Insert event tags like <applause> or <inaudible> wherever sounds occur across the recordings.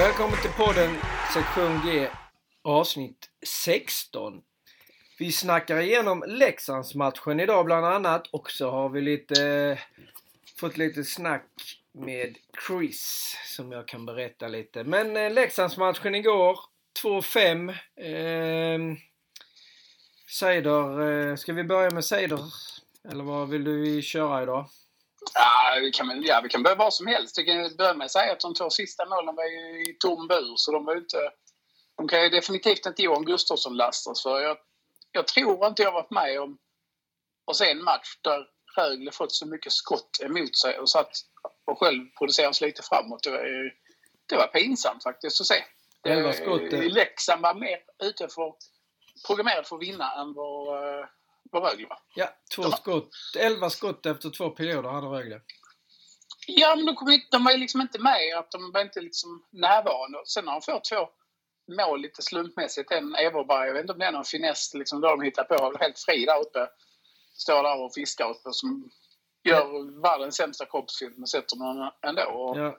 Välkommen till podden sektion G avsnitt 16. Vi snackar igenom Leksandsmatchen idag bland annat och så har vi lite eh, fått lite snack med Chris som jag kan berätta lite. Men eh, Leksandsmatchen igår 2-5. Eh, Seider, eh, ska vi börja med Seider? Eller vad vill du köra idag? Ja, vi kan, ja, vi kan börja var som helst. Vi kan börja med att säga att de två sista målen var i tom bur, så de var inte... De kan ju definitivt inte Johan Gustafsson lastas för. Jag, jag tror inte jag varit med om att se en match där Rögle fått så mycket skott emot sig och satt och själv produceras lite framåt. Det var, det var pinsamt faktiskt att se. Elva skott. eh. Leksand var mer ute för, programmerad för att vinna än vad, vad Rögle var. Ja, två skott. 11 skott efter två perioder hade Rögle. Ja, men de, kom inte, de var ju liksom inte med. Att de var inte liksom närvarande. Sen har de fått två mål lite slumpmässigt. En Everberg, jag vet inte om det är någon finess liksom, där de hittar på. Helt fri där uppe. Står där och fiskar uppe som gör världens sämsta kroppsfilm men sätter någon ändå. Och, Ja,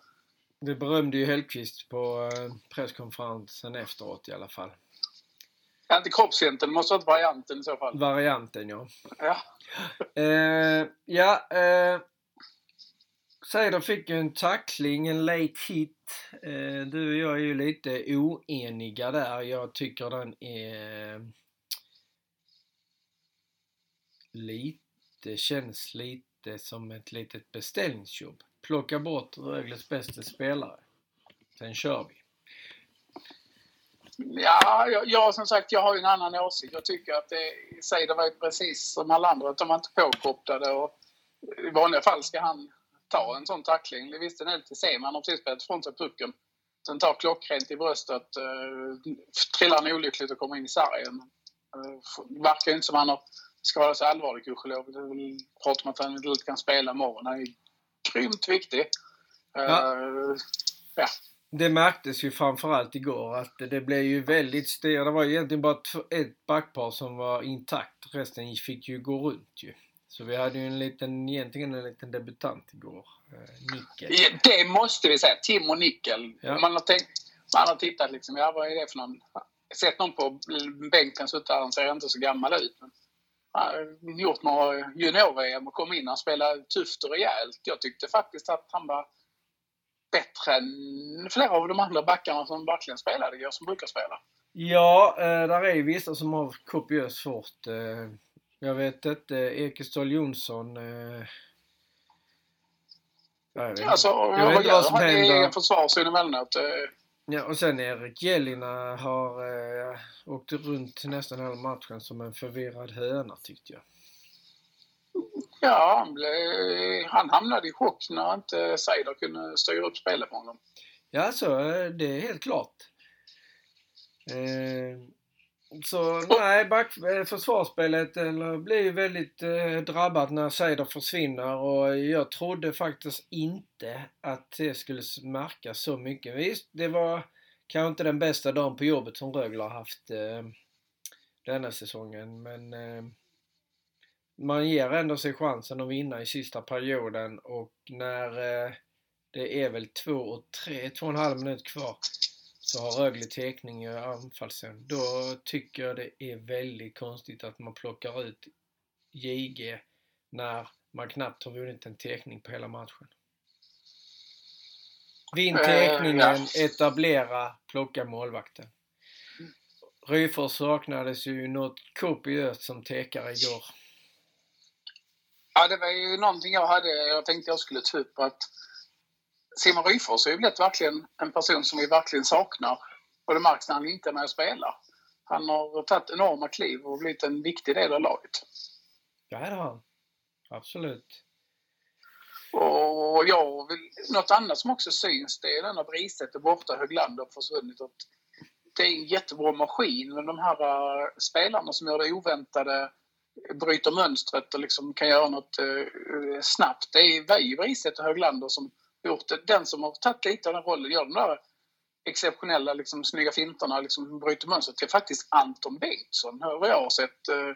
det berömde ju Hellqvist på eh, presskonferensen efteråt i alla fall. Inte kroppsfinten, det måste vara varianten i så fall. Varianten ja. Ja. <laughs> Eh, ja, eh, Seider fick ju en tackling, en late hit. Eh, du och jag är ju lite oeniga där. Jag tycker den är lite, känns lite som ett litet beställningsjobb. Plocka bort Rögles bästa spelare. Sen kör vi. Ja, jag, jag som sagt, jag har ju en annan åsikt. Jag tycker att det, Seider var precis som alla andra, att de var inte påkopplade och i vanliga fall ska han ta en sån tackling. Det visste ni lite sen, han har precis spelat ifrån sig pucken. Sen tar klockrent i bröstet, uh, trillar han olyckligt och kommer in i sargen. Uh, verkar inte som han har skadat sig allvarligt gudskelov. Det är väl prat om att han inte kan spela imorgon. Han är grymt viktig. Uh, Ja. ja. Det märktes ju framförallt igår att det blev ju väldigt styrt. Det var ju egentligen bara ett backpar som var intakt. Resten fick ju gå runt ju. Så vi hade ju en liten, egentligen en liten debutant igår. Eh, Nickel. Det måste vi säga. Tim och Nickel. Ja. Man, har tänkt, man har tittat liksom, ja vad är det för någon? Sett någon på bänken sitta han ser inte så gammal ut. Men, han har gjort några junior-VM och kom in och spelade tufft och rejält. Jag tyckte faktiskt att han var bättre än flera av de andra backarna som verkligen spelade igår, som brukar spela. Ja, eh, där är ju vissa som har kopiöst svårt. Eh, jag vet inte, Ekeståhl Jonsson. Ja, jag vet. Alltså, Jag vet inte gör vad som han i händer. egen försvarszon emellanåt? Eh, Ja, och sen Erik Jelina har eh, åkt runt nästan hela matchen som en förvirrad höna tyckte jag. Ja, han, blev, han hamnade i chock när inte Seider kunde styra upp spelet för honom. Ja, så eh, det är helt klart. Eh, så nej, back, eh, försvarsspelet eller, blir väldigt eh, drabbat när Seider försvinner och jag trodde faktiskt inte att det skulle märkas så mycket. Visst, det var kanske inte den bästa dagen på jobbet som Rögle har haft eh, denna säsongen men eh, man ger ändå sig chansen att vinna i sista perioden och när eh, det är väl två och tre, två och en halv minut kvar så har Rögle täckning i anfallszon. Då tycker jag det är väldigt konstigt att man plockar ut JG när man knappt har vunnit en täckning på hela matchen. Vinn Eh, täckningen, ja. etablera, plocka målvakten. Ryfors saknades ju något kopiöst som täckare igår. Ja, det var ju någonting jag hade. Jag tänkte jag skulle ta upp att Simon Ryfors har ju blivit verkligen en person som vi verkligen saknar. Och det märks när han inte är med och spelar. Han har tagit enorma kliv och blivit en viktig del av laget. Ja, det har han. Absolut. Och jag vill, något annat som också syns det är den att Bristedt är borta, Höglander har försvunnit. Och det är en jättebra maskin men de här uh, spelarna som gör det oväntade, bryter mönstret och liksom kan göra något eh, snabbt. Det är ju Bristedt och Höglander som gjort det. Den som har tagit lite av den rollen, gör de där exceptionella liksom, snygga finterna, liksom, bryter mönstret, det är faktiskt Anton Bengtsson, vad jag har sett. Eh,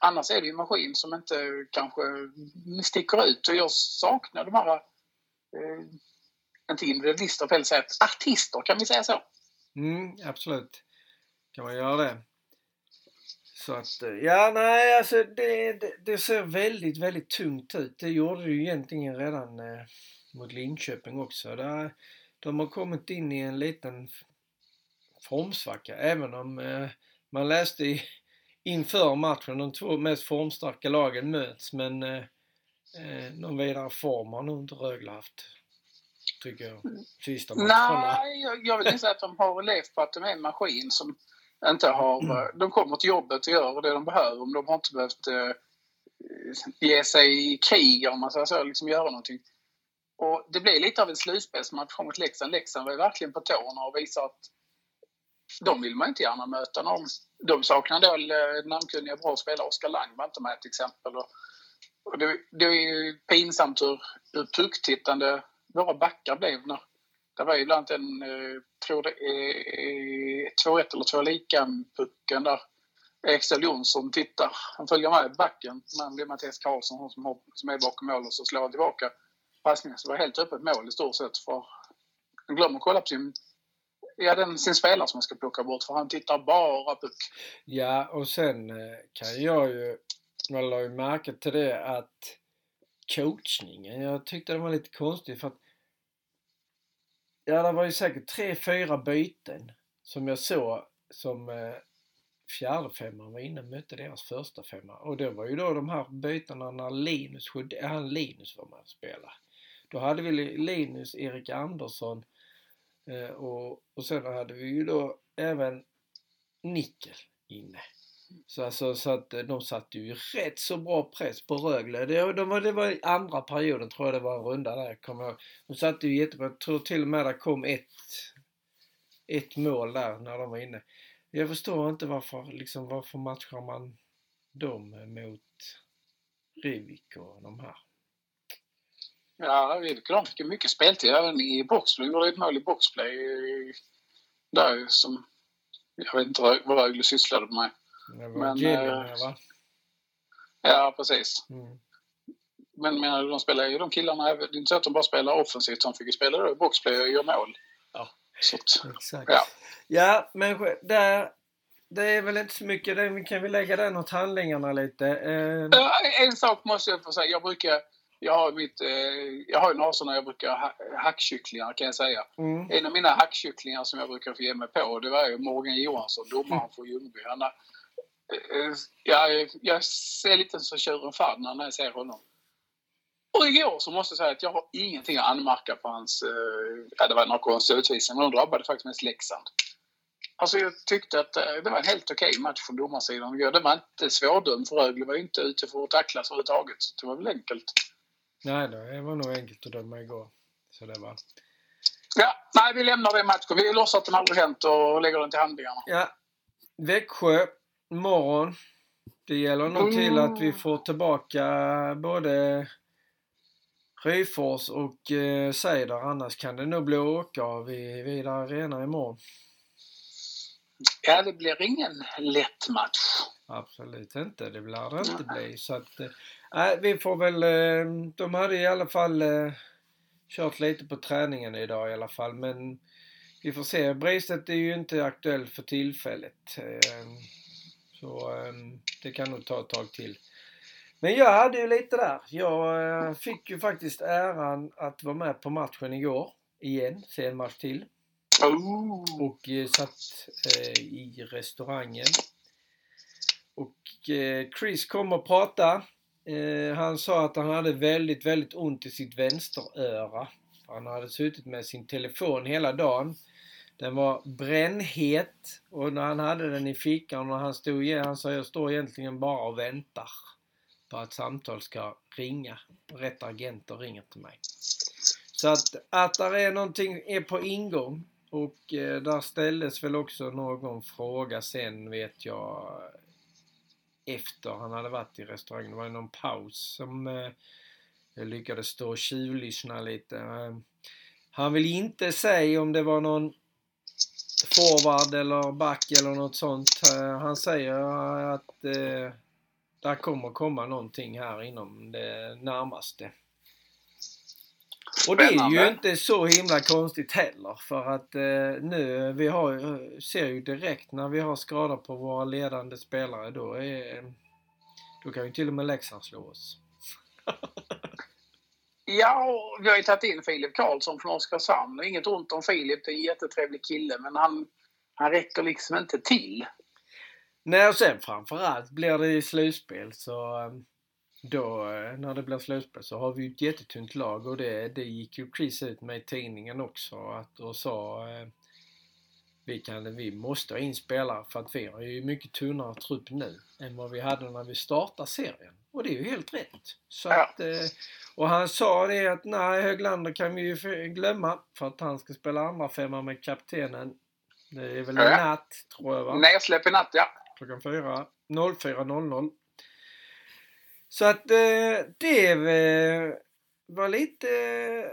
annars är det ju en maskin som inte kanske sticker ut. Och jag saknar de här eh, inte individualister på sätt, artister kan vi säga så. Mm, absolut. Kan man göra det. Så att, eh, ja nej alltså det, det, det, ser väldigt, väldigt tungt ut. Det gjorde det ju egentligen redan eh, mot Linköping också. Där, de har kommit in i en liten formsvacka. Även om eh, man läste i, inför matchen de två mest formstarka lagen möts. Men eh, eh någon vidare form har nog inte Rögle haft. Tycker jag. Sista matcherna. Nej, jag, jag vill inte säga att de har levt på att de är en maskin som inte har... Mm. De kommer till jobbet och gör det de behöver. Men de har inte behövt eh, ge sig i krig om man säger så, liksom göra någonting. Och det blir lite av en slutspelsmatch mot Leksand. Leksand var verkligen på tårna och visar att de vill man inte gärna möta. Någon. De saknar då eh, namnkunniga bra spelare. Oskar Lang var inte med till exempel. Och det, det är ju pinsamt hur, hur pucktittande våra backar blev. När, det var ju ibland en, eh, tror det är 2-1 eller 2 lika pucken där. Axel Jonsson tittar. Han följer med backen. Men det är Mattias Karlsson som, har, som är bakom mål och så slår han tillbaka passningen. Så det var helt öppet mål i stort sett. För han glömmer att kolla på sin ja, den, sin spelare som han ska plocka bort för han tittar bara puck. Ja, och sen eh, kan jag ju, man la ju märke till det att coachningen, jag tyckte den var lite konstig för att Ja, det var ju säkert tre, fyra byten som jag såg som eh, fjärde femman var inne och mötte deras första femma. Och det var ju då de här bytena när Linus, han Linus var med och spelade. Då hade vi Linus, Erik Andersson eh, och, och sen hade vi ju då även Nickel inne. Så, alltså, så att eh, de satte ju rätt så bra press på Rögle. Det, de var, det var i andra perioden tror jag det var en runda där, kommer jag De satte ju jättebra. Jag tror till och med det kom ett, ett mål där när de var inne. Jag förstår inte varför, liksom, varför matchar man dem mot Rivik och de här. Ja, de fick mycket speltid även i boxplay. Det var ett mål i boxplay där som jag vet inte vad Rögle sysslade med. Det var men, Gillian, äh, va? Ja, precis. Mm. Men menar du, de spelar ju de killarna, det är inte så att de bara spelar offensivt, de fick ju spela då boxplay och göra mål. Ja, så att, exakt. Ja. ja, men där, det är väl inte så mycket, kan vi lägga den åt handlingarna lite? Eh... En sak måste jag få säga, jag brukar jag har, mitt, eh, jag har några sådana jag brukar ha, hackkycklingar kan jag säga. Mm. En av mina hackkycklingar som jag brukar få ge mig på det var ju Morgan Johansson, domaren för Ljungby. Han, Eh, jag, jag ser lite som tjuren Ferdinand när jag ser honom. Och igår så måste jag säga att jag har ingenting att anmärka på hans... Eh, det var några konstiga utvisningar, men de drabbade faktiskt mest Leksand. Alltså jag tyckte att eh, det var en helt okej okay match från domarsidan. Det var inte svårdömd för Rögle var inte ute för att tacklas överhuvudtaget. Det var väl enkelt. Nej, det var nog enkelt att döma igår. Så det var... Ja, nej vi lämnar den matchen. Vi låtsas att den aldrig hänt och lägger den till handlingarna. Ja. Växjö imorgon. Det gäller nog till att vi mm. får tillbaka både Ryfors och eh, Seider. Annars kan det nog bli åka av i Vida Arena imorgon. Ja, det blir ingen lätt match. Absolut inte. Det blir det inte bli. Så att, äh, vi får väl... Eh, de hade i alla fall eh, kört lite på träningen idag i alla fall. Men vi får se. Bristedt är ju inte aktuell för tillfället. Eh, så um, det kan nog ta ett tag till. Men jag hade ju lite där. Jag uh, fick ju faktiskt äran att vara med på matchen igår. Igen, se en match till. Oh. Och uh, satt uh, i restaurangen. Och Chris kom och pratade. han sa att han hade väldigt, väldigt ont i sitt vänsteröra. Han hade suttit med sin telefon hela dagen den var brännhet och när han hade den i fickan och han stod igen, han sa jag står egentligen bara och väntar på att samtal ska ringa. Rätt agenter ringer till mig. Så att, att där är någonting är på ingång och eh, där ställdes väl också någon fråga sen vet jag efter han hade varit i restaurangen. Det var någon paus som eh, jag lyckades stå och tjuvlyssna lite. Eh, han vill inte säga om det var någon forward eller back eller något sånt. Eh, han säger att eh, där kommer komma någonting här inom det närmaste. Och det är ju inte så himla konstigt heller för att eh, nu, vi har, ser ju direkt när vi har skador på våra ledande spelare då är, då kan ju till och med Leksand slå oss. <laughs> ja, vi har ju tagit in Filip Karlsson från Oskarshamn. Inget ont om Filip, det är en jättetrevlig kille men han, han räcker liksom inte till. Nej, och sen framförallt blir det i slutspel så eh, då eh, när det blir slutspel så har vi ju ett jättetunt lag och det, det gick ju Chris ut med i tidningen också att, och sa eh, vi, kan, vi måste ha in spelare för att vi har ju mycket tunnare trupp nu än vad vi hade när vi startade serien. Och det är ju helt rätt. Så Ja. att, eh, och han sa det att nej, Höglander kan vi ju glömma för att han ska spela andra femma med kaptenen. Det är väl i Ja. natt, tror jag va? Nedsläpp i natt, ja. Klockan 4. 04.00. Så att eh, det eh, var lite eh,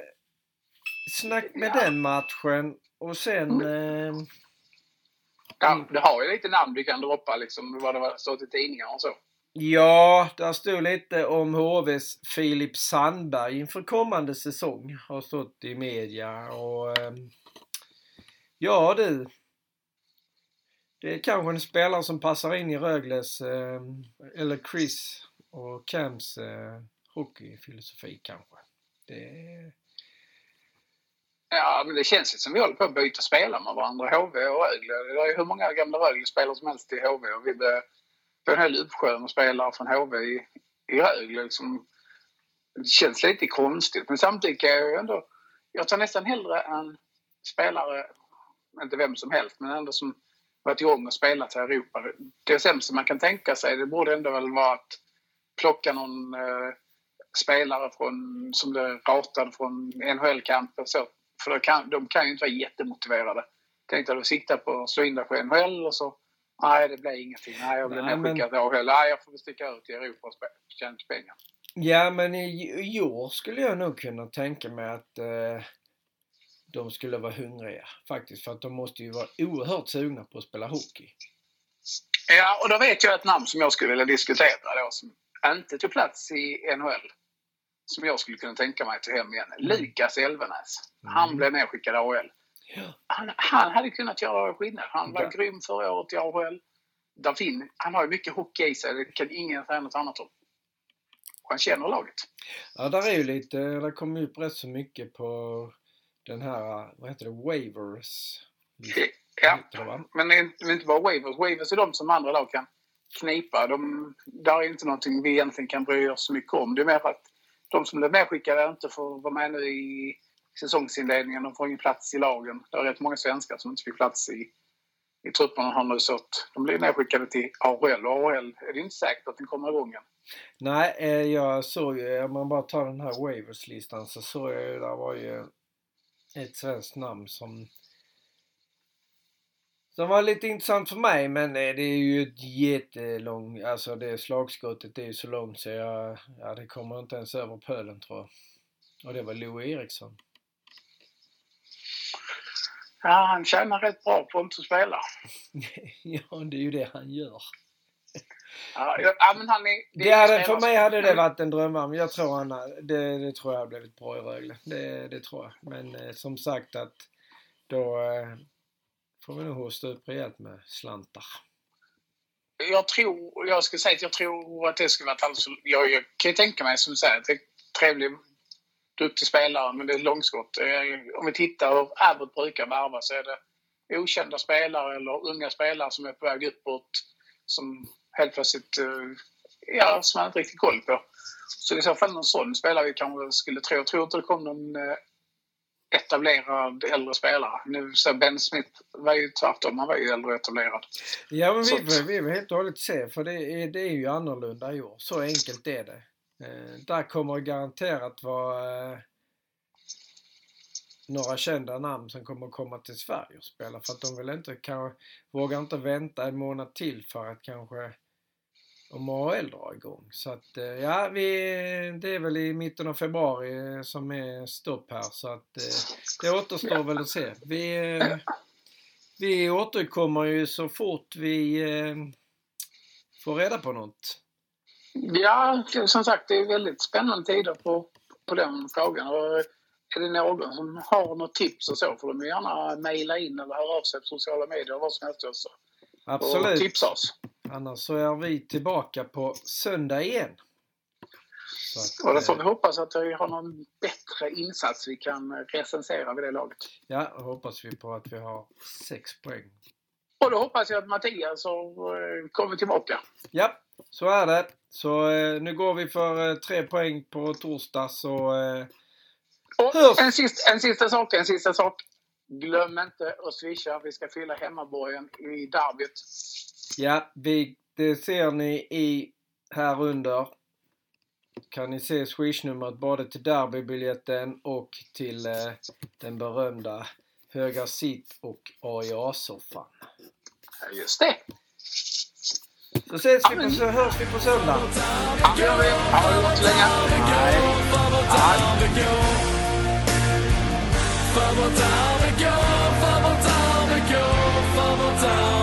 snack med Ja. den matchen. Och sen... Eh, ja. Mm. Du har ju lite namn du kan droppa liksom, vad det har stått i tidningar och så. ja, där stod lite om HVs Filip Sandberg inför kommande säsong. Har stått i media och... Eh, ja du. Det är kanske en spelare som passar in i Rögles, eh, eller Chris och Cams eh, hockeyfilosofi kanske. Det, Ja, men det känns ju som vi håller på att byta spelare med varandra, HV och Rögle. Det är ju hur många gamla Rögle-spelare som helst i HV och vi får en hel uppsjö med spelare från HV i, i Rögle. Liksom, det känns lite konstigt, men samtidigt kan jag ju ändå... Jag tar nästan hellre en spelare, inte vem som helst, men ändå som varit igång och spelat i Europa. Det sämsta man kan tänka sig, det borde ändå väl vara att plocka någon eh, spelare från, som det ratade från NHL-kamp och så. För då kan, de kan ju inte vara jättemotiverade. Tänkte att du siktar på att slå in dig på NHL och så Nej, det blir ingenting. Nej, jag blir Nej, nedskickad till AHL. Nej, jag får väl sticka ut i Europa och tjäna pengar. Ja, men i, i år skulle jag nog kunna tänka mig att eh, de skulle vara hungriga faktiskt. För att de måste ju vara oerhört sugna på att spela hockey. Ja, och då vet jag ett namn som jag skulle vilja diskutera då, som inte tog plats i NHL. Som jag skulle kunna tänka mig till hem igen. Lukas Elvenäs. Han Mm. blev nedskickad i AHL. Ja. Han, han hade kunnat göra skillnad. Han var Ja. grym förra året i AHL. Davin, han har ju mycket hockey i sig. Det kan ingen säga något annat om. Och han känner laget. Ja, där är ju lite, det kommer upp rätt så mycket på den här, vad heter det, waivers. Ja, men det är inte- bara waivers. Waivers är de som andra lag kan knipa. De, där är inte någonting vi egentligen kan bry oss så mycket om. Det är mer att de som blev medskickade inte får vara med nu i säsongsinledningen. De får ingen plats i lagen. Det är rätt många svenskar som inte fick plats i, i trupperna har nu så att de blir nedskickade till AHL. Och AHL är det inte säkert att den kommer igång än. Nej, eh, jag såg ju, om man bara tar den här waivers-listan så såg jag ju, där var ju ett svenskt namn som som var lite intressant för mig men eh, det är ju ett jättelång, alltså det slagskottet är ju så långt så jag, ja det kommer inte ens över pölen tror jag. Och det var Louis Eriksson. Ja, han tjänar rätt bra på att inte spela. <laughs> ja, det är ju det han gör. Ja, men han är, Det är hade, för mig hade det varit en drömman. Jag tror han, det, det tror jag hade blivit bra i Rögle. Det, det tror jag. Men eh, som sagt att då eh, får vi nog hosta upp rejält med slantar. jag tror, jag ska säga att jag tror att det skulle vara alldeles, jag, jag kan ju tänka mig som du säger att det är trevlig, duktig spelare men det är långskott. Eh, Om vi tittar hur Abbott brukar värva så är det okända spelare eller unga spelare som är på väg uppåt som helt plötsligt, eh, ja, som man inte riktigt koll på. Så i så fall någon sån spelare vi kanske skulle tro. Jag tror inte det kom någon eh, etablerad äldre spelare. Nu så Ben Smith var ju tvärtom, han var ju äldre och etablerad. Ja men vi, får- vi vill helt och hållet se för det är, det är ju annorlunda i år. Så enkelt är det. Eh, där kommer garanterat vara eh, några kända namn som kommer komma till Sverige och spela för att de vill inte kanske, vågar inte vänta en månad till för att kanske om AHL drar igång. Så att eh, ja, vi, det är väl i mitten av februari eh, som är stopp här så att eh, det återstår väl att se. Vi, vi återkommer ju så fort vi får reda på något. Ja, som sagt, det är väldigt spännande tider på, på den frågan. Och är det någon som har något tips och så får de gärna mejla in eller höra av sig på sociala medier eller vad som helst också. Och Absolut. tipsa oss. Annars så är vi tillbaka på söndag igen. Så att, Och då får eh, vi hoppas att vi har någon bättre insats vi kan recensera vid det laget. Ja, då hoppas vi på att vi har sex poäng. Och då hoppas jag att Mattias har, eh, kommer tillbaka. Ja, så är det. Så eh, nu går vi för eh, tre poäng på torsdag så... Eh, Och Hörs. en sista, en sista sak, en sista sak. Glöm inte att swisha. Vi ska fylla hemmaborgen i derbyt. ja, vi, det ser ni i här under. Kan ni se swishnumret både till derbybiljetten och till eh, den berömda Höga sitt och AIA-soffan. Ja, Just det. Så ses vi på, så hörs vi på söndag. Ja, det gör vi. Ha det gott så länge. Hej. sun.